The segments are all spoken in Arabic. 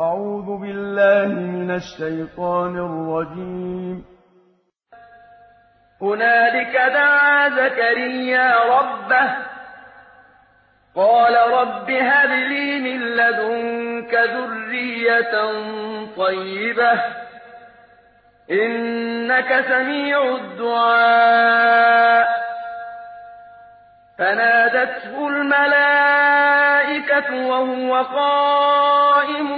أعوذ بالله من الشيطان الرجيم. هنالك دعا زكريا ربه قال رب هب لي من لدنك ذرية طيبة إنك سميع الدعاء. فنادته الملائكة وهو قائم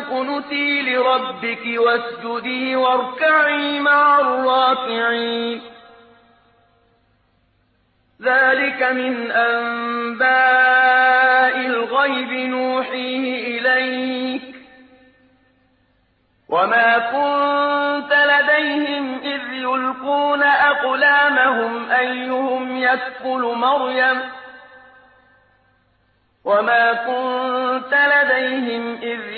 قنتي لربك واسجدي واركعي مع الراكعين ذلك من أنباء الغيب نوحيه إليك وما كنت لديهم إذ يلقون أقلامهم أيهم يكفل مريم وما كنت لديهم إذ